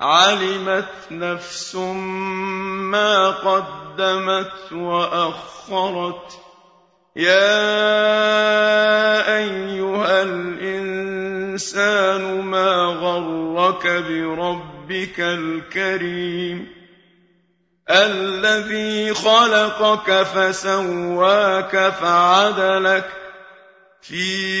علمت نفس ما قدمت وأخرت يا أيها الإنسان ما غرك بربك الكريم الذي خلقك فسواك فعدلك في